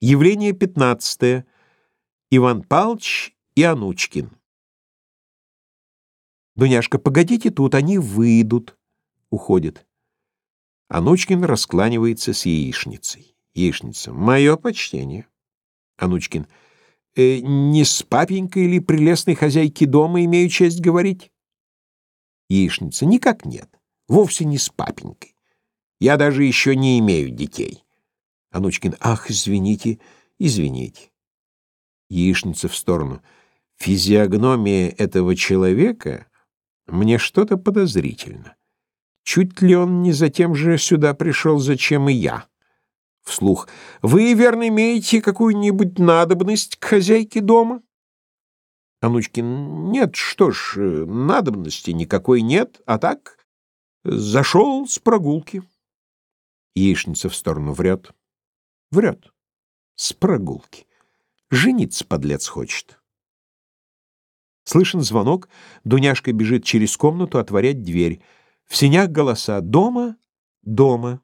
Явление пятнадцатое. Иван Палч и Анучкин. Дуняшка, погодите тут, они выйдут. Уходит. Анучкин раскланивается с яичницей. Яичница. Мое почтение. Анучкин. Э, не с папенькой или прелестной хозяйки дома имею честь говорить? Яичница. Никак нет. Вовсе не с папенькой. Я даже еще не имею детей. Анучкин. Ах, извините, извините. Яичница в сторону. Физиогномия этого человека мне что-то подозрительно. Чуть ли он не за тем же сюда пришел, зачем и я. Вслух. Вы, верно, имеете какую-нибудь надобность к хозяйке дома? Анучкин. Нет, что ж, надобности никакой нет, а так зашел с прогулки. Яичница в сторону врет. Врет. С прогулки. Жениться, подлец, хочет. Слышен звонок, Дуняшка бежит через комнату отворять дверь. В сенях голоса «Дома? Дома!»